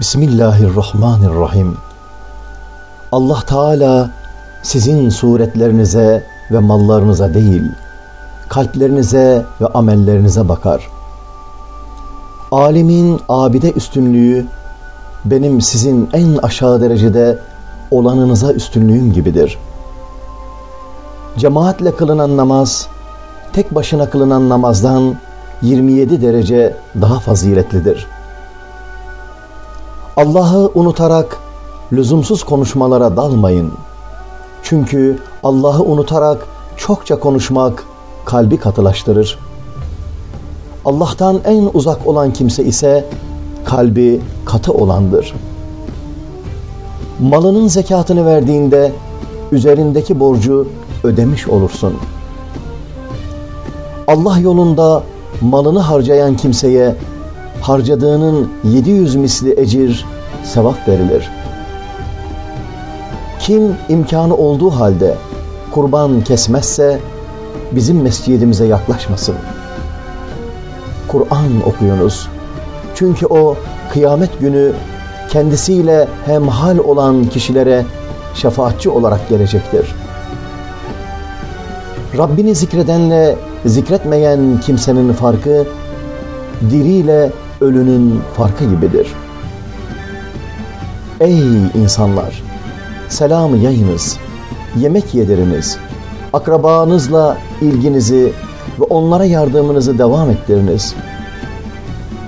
Bismillahirrahmanirrahim. Allah Teala sizin suretlerinize ve mallarınıza değil, kalplerinize ve amellerinize bakar. Alimin abide üstünlüğü benim sizin en aşağı derecede olanınıza üstünlüğüm gibidir. Cemaatle kılınan namaz, tek başına kılınan namazdan 27 derece daha faziletlidir. Allah'ı unutarak lüzumsuz konuşmalara dalmayın. Çünkü Allah'ı unutarak çokça konuşmak kalbi katılaştırır. Allah'tan en uzak olan kimse ise kalbi katı olandır. Malının zekatını verdiğinde üzerindeki borcu ödemiş olursun. Allah yolunda malını harcayan kimseye harcadığının 700 misli ecir, sevap verilir. Kim imkanı olduğu halde kurban kesmezse bizim mescidimize yaklaşmasın. Kur'an okuyunuz. Çünkü o kıyamet günü kendisiyle hemhal olan kişilere şefaatçi olarak gelecektir. Rabbini zikredenle zikretmeyen kimsenin farkı diriyle ölünün farkı gibidir. Ey insanlar! Selamı yayınız, yemek yediriniz, akrabanızla ilginizi ve onlara yardımınızı devam ettiriniz.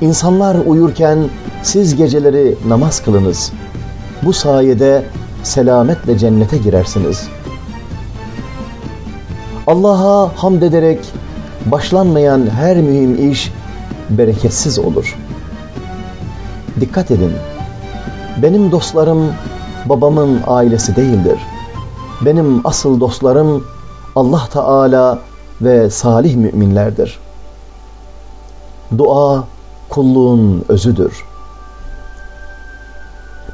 İnsanlar uyurken siz geceleri namaz kılınız. Bu sayede selametle cennete girersiniz. Allah'a hamd ederek başlanmayan her mühim iş bereketsiz olur. Dikkat edin. Benim dostlarım babamın ailesi değildir. Benim asıl dostlarım Allah Teala ve salih müminlerdir. Dua kulluğun özüdür.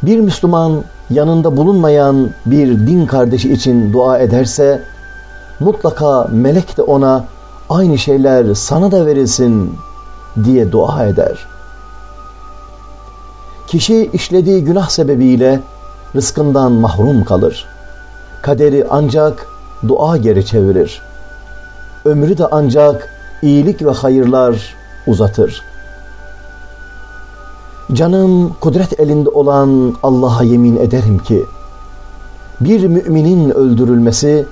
Bir Müslüman yanında bulunmayan bir din kardeşi için dua ederse mutlaka melek de ona aynı şeyler sana da verilsin diye dua eder. Kişi işlediği günah sebebiyle rızkından mahrum kalır. Kaderi ancak dua geri çevirir. Ömrü de ancak iyilik ve hayırlar uzatır. Canım kudret elinde olan Allah'a yemin ederim ki bir müminin öldürülmesi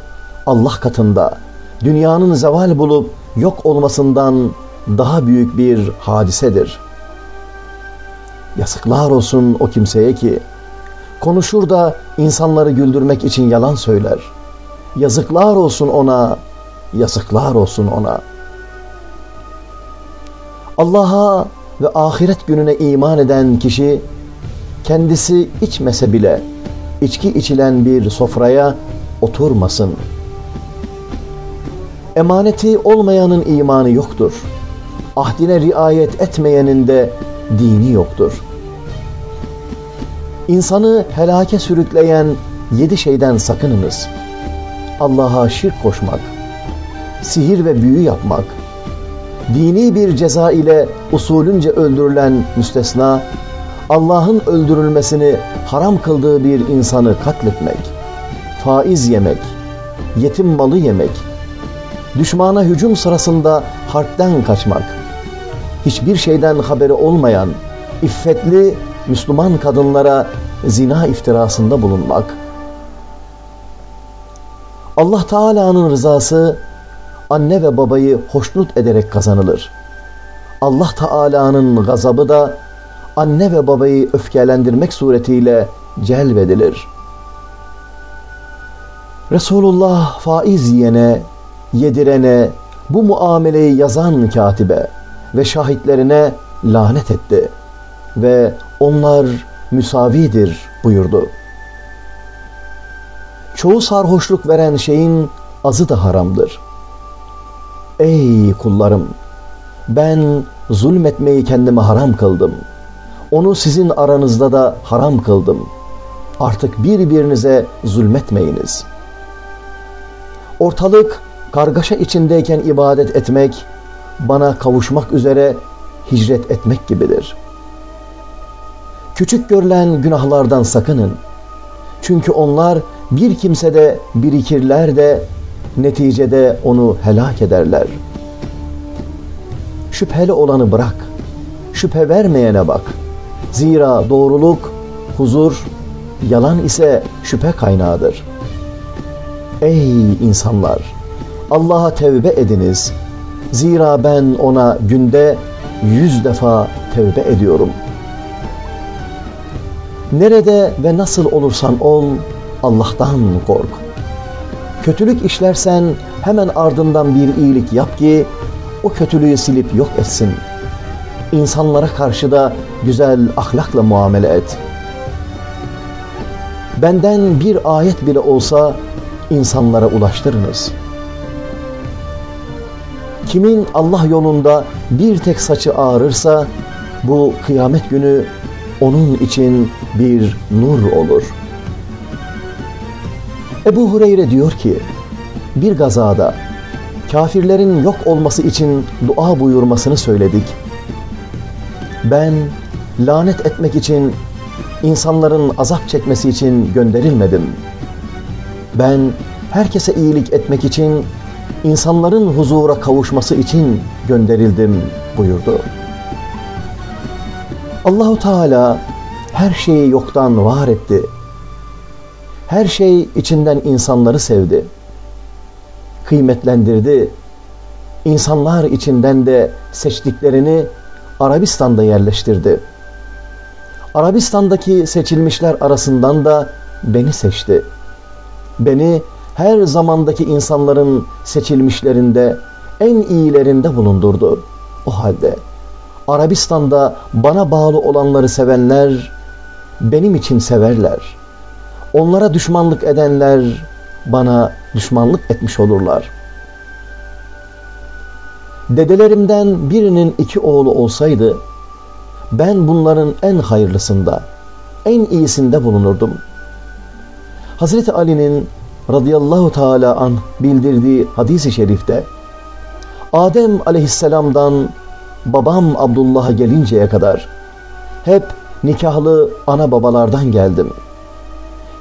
Allah katında dünyanın zeval bulup yok olmasından daha büyük bir hadisedir. Yazıklar olsun o kimseye ki konuşur da insanları güldürmek için yalan söyler. Yazıklar olsun ona, yazıklar olsun ona. Allah'a ve ahiret gününe iman eden kişi kendisi içmese bile içki içilen bir sofraya oturmasın. Emaneti olmayanın imanı yoktur. Ahdine riayet etmeyenin de dini yoktur. İnsanı helake sürükleyen yedi şeyden sakınınız. Allah'a şirk koşmak, sihir ve büyü yapmak, dini bir ceza ile usulünce öldürülen müstesna, Allah'ın öldürülmesini haram kıldığı bir insanı katletmek, faiz yemek, yetim malı yemek, düşmana hücum sırasında harpten kaçmak, hiçbir şeyden haberi olmayan, iffetli Müslüman kadınlara zina iftirasında bulunmak, Allah Teala'nın rızası anne ve babayı hoşnut ederek kazanılır. Allah Teala'nın gazabı da anne ve babayı öfkelendirmek suretiyle celvedilir. Resulullah faiz yiyene, yedirene, bu muameleyi yazan katibe ve şahitlerine lanet etti ve onlar müsavidir buyurdu. Çoğu sarhoşluk veren şeyin azı da haramdır. Ey kullarım! Ben zulmetmeyi kendime haram kıldım. Onu sizin aranızda da haram kıldım. Artık birbirinize zulmetmeyiniz. Ortalık kargaşa içindeyken ibadet etmek, bana kavuşmak üzere hicret etmek gibidir. Küçük görülen günahlardan sakının. Çünkü onlar bir kimsede birikirler de neticede onu helak ederler. Şüpheli olanı bırak. Şüphe vermeyene bak. Zira doğruluk, huzur, yalan ise şüphe kaynağıdır. Ey insanlar! Allah'a tevbe ediniz. Zira ben ona günde yüz defa tevbe ediyorum. Nerede ve nasıl olursan ol, Allah'tan kork. Kötülük işlersen hemen ardından bir iyilik yap ki o kötülüğü silip yok etsin. İnsanlara karşı da güzel ahlakla muamele et. Benden bir ayet bile olsa insanlara ulaştırınız. Kimin Allah yolunda bir tek saçı ağrırsa bu kıyamet günü onun için bir nur olur. Ebu Hureyre diyor ki, bir gazada kafirlerin yok olması için dua buyurmasını söyledik. Ben lanet etmek için, insanların azap çekmesi için gönderilmedim. Ben herkese iyilik etmek için, insanların huzura kavuşması için gönderildim buyurdu. Allahu Teala her şeyi yoktan var etti. Her şey içinden insanları sevdi. Kıymetlendirdi. İnsanlar içinden de seçtiklerini Arabistan'da yerleştirdi. Arabistan'daki seçilmişler arasından da beni seçti. Beni her zamandaki insanların seçilmişlerinde en iyilerinde bulundurdu. O halde Arabistan'da bana bağlı olanları sevenler benim için severler. Onlara düşmanlık edenler bana düşmanlık etmiş olurlar. Dedelerimden birinin iki oğlu olsaydı ben bunların en hayırlısında, en iyisinde bulunurdum. Hazreti Ali'nin radıyallahu teala an bildirdiği hadisi şerifte Adem aleyhisselamdan babam Abdullah'a gelinceye kadar hep nikahlı ana babalardan geldim.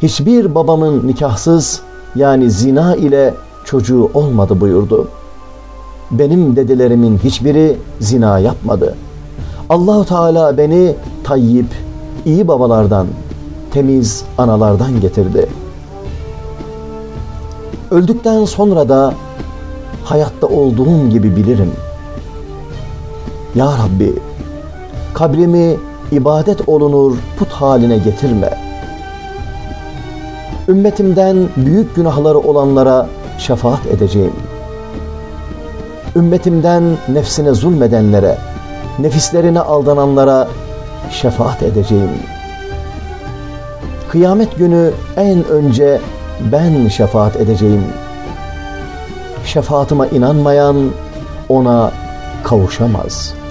Hiçbir babamın nikahsız yani zina ile çocuğu olmadı buyurdu. Benim dedelerimin hiçbiri zina yapmadı. Allahu Teala beni tayyip, iyi babalardan, temiz analardan getirdi. Öldükten sonra da hayatta olduğum gibi bilirim. Ya Rabbi, kabrimi ibadet olunur put haline getirme. Ümmetimden büyük günahları olanlara şefaat edeceğim. Ümmetimden nefsine zulmedenlere, nefislerine aldananlara şefaat edeceğim. Kıyamet günü en önce ben şefaat edeceğim. Şefaatıma inanmayan ona kavuşamaz.''